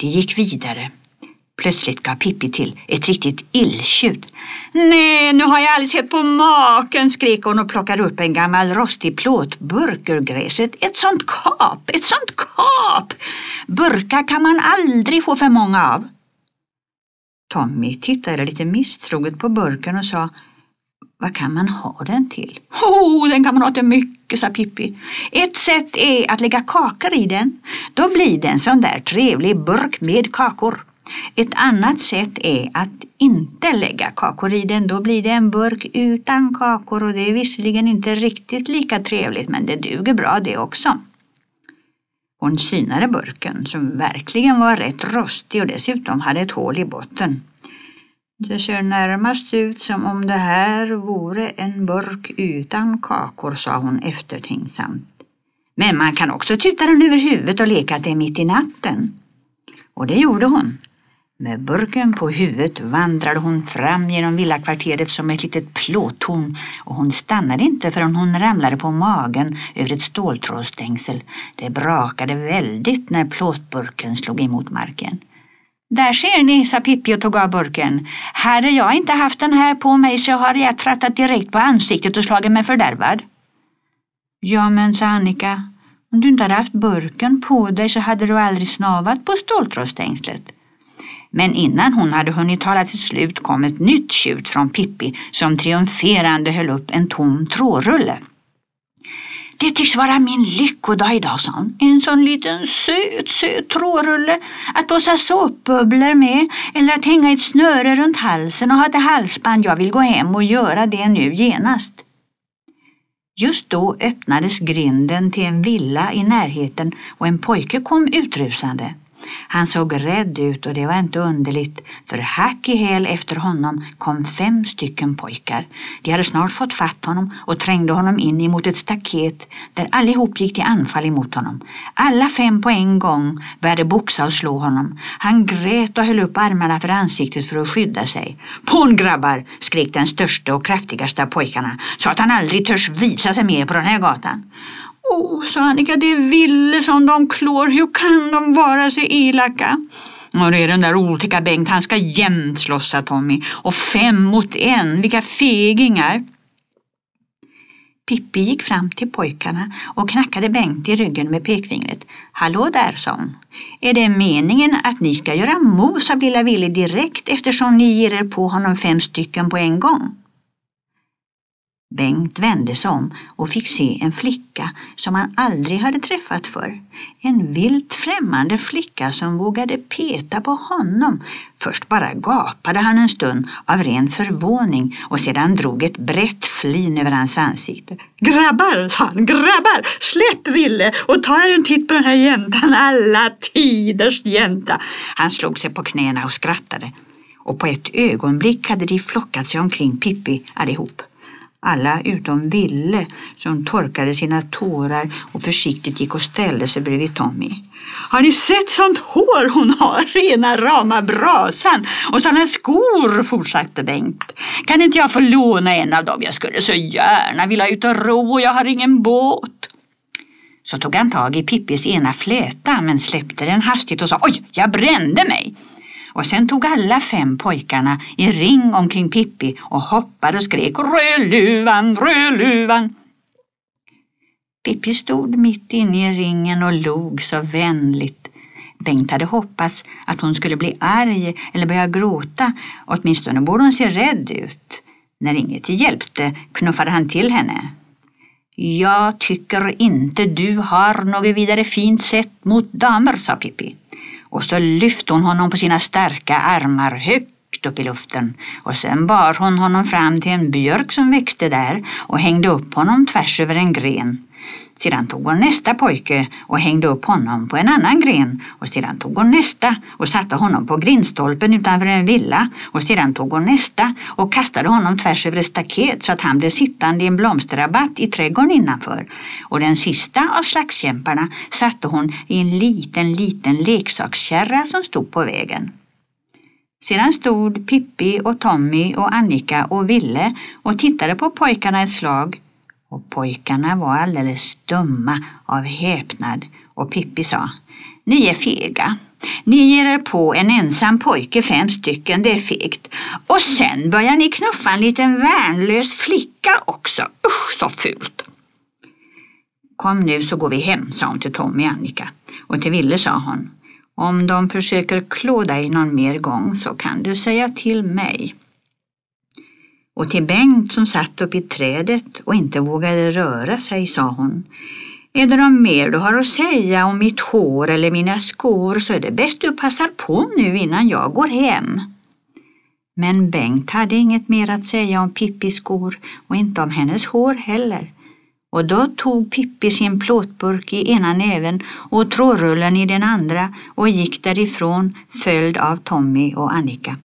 Det gick vidare. Plötsligt gav Pippi till ett riktigt illtjut. Nej, nu har jag aldrig sett på maken, skrek hon och plockade upp en gammal rostig plåtburk ur gräset. Ett sånt kap, ett sånt kap! Burkar kan man aldrig få för många av. Tommy tittade lite misstroget på burken och sa vad kan man ha den till? Oh, den kan man ha till mycket, sa Pippi. Ett sätt är att lägga kakor i den. Då blir det en sån där trevlig burk med kakor. Ett annat sätt är att inte lägga kakor i den. Då blir det en burk utan kakor och det är visserligen inte riktigt lika trevligt men det duger bra det också. Hon synade burken som verkligen var rätt rostig och dessutom hade ett hål i botten. Det ser närmast ut som om det här vore en burk utan kakor, sa hon eftertänksamt. Men man kan också tuta den över huvudet och leka att det är mitt i natten. Och det gjorde hon. Med burken på huvudet vandrade hon fram genom villakvarteret som ett litet plåttorn och hon stannade inte förrän hon ramlade på magen över ett ståltrådsstängsel. Det brakade väldigt när plåtburken slog emot marken. Där ser ni, sa Pippi och tog av burken. Hade jag inte haft den här på mig så hade jag trattat direkt på ansiktet och slagit mig fördärvad. Ja, men, sa Annika, om du inte hade haft burken på dig så hade du aldrig snavat på ståltrådsstängslet. Men innan hon hade hunnit tala till slut kom ett nytt tjut från Pippi som triumferande höll upp en tom trådrulle. Det tycks vara min lyckodag idag, sa hon. En sån liten söt, söt trådrulle att blåsa såpbubblor med eller att hänga ett snöre runt halsen och ha till halsband. Jag vill gå hem och göra det nu genast. Just då öppnades grinden till en villa i närheten och en pojke kom utrusande. Han såg rädd ut och det var inte underligt, för hack i häl efter honom kom fem stycken pojkar. De hade snart fått fatt honom och trängde honom in emot ett staket där allihop gick till anfall emot honom. Alla fem på en gång började boxa och slå honom. Han grät och höll upp armarna för ansiktet för att skydda sig. Pån grabbar, skrek den största och kraftigaste av pojkarna, så att han aldrig törs visa sig mer på den här gatan. Åh, oh, sa Annika, det är ville som de klår. Hur kan de vara så elaka? Och det är den där otäcka Bengt, han ska jämt slåss, sa Tommy. Och fem mot en, vilka fegingar. Pippi gick fram till pojkarna och knackade Bengt i ryggen med pekfingret. Hallå där, sa hon. Är det meningen att ni ska göra mos av lilla Ville direkt eftersom ni ger er på honom fem stycken på en gång? Bengt vände sig om och fick se en flicka som han aldrig hade träffat förr. En vilt främmande flicka som vågade peta på honom. Först bara gapade han en stund av ren förvåning och sedan drog ett brett flin över hans ansikte. Grabbar, sa han, grabbar, släpp Ville och ta en titt på den här jäntan, alla tiders jänta. Han slog sig på knäna och skrattade. Och på ett ögonblick hade de flockat sig omkring Pippi allihop. Alla utom Ville som torkade sina tårar och försiktigt gick och ställde sig bredvid Tommy. Har ni sett sånt hår hon har? Rena rama brasan. Och såna skor, fortsatte Bengt. Kan inte jag få låna en av dem? Jag skulle så gärna vilja ut och ro och jag har ingen båt. Så tog han tag i Pippis ena fläta men släppte den hastigt och sa Oj, jag brände mig! Och sen tog alla fem pojkarna i ring omkring Pippi och hoppade och skrek Rödluvan, Rödluvan. Pippi stod mitt inne i ringen och log så vänligt. Bengt hade hoppats att hon skulle bli arg eller börja gråta, åtminstone borde hon se rädd ut. När inget hjälpte knuffade han till henne. Jag tycker inte du har något vidare fint sätt mot damer, sa Pippi och så lyfte hon honom på sina starka armar högt upp i luften och sen bar hon honom fram till en björk som växte där och hängde upp honom tvärs över en gren. Sedan tog hon nästa pojke och hängde upp honom på en annan gren och sedan tog hon nästa och satte honom på grindstolpen utanför en villa och sedan tog hon nästa och kastade honom tvärs över ett staket så att han blev sittande i en blomsterrabatt i trädgården innanför. Och den sista av slagskämparna satte hon i en liten, liten leksakskärra som stod på vägen. Sedan stod Pippi och Tommy och Annika och Ville och tittade på pojkarna ett slag och pojkarna var alldeles stumma av häpnad och Pippi sa Ni är fega. Ni ger er på en ensam pojke, fem stycken, det är fegt. Och sen börjar ni knuffa en liten värnlös flicka också. Usch så fult! Kom nu så går vi hem, sa hon till Tommy och Annika. Och till Ville sa hon, om de försöker klå dig någon mer gång så kan du säga till mig. Och till Bengt som satt upp i trädet och inte vågade röra sig sa hon, är det något mer du har att säga om mitt hår eller mina skor så är det bäst du passar på nu innan jag går hem. Men Bengt hade inget mer att säga om Pippis skor och inte om hennes hår heller. Och då tog Pippi sin plåtburk i ena näven och trådrullen i den andra och gick därifrån följd av Tommy och Annika.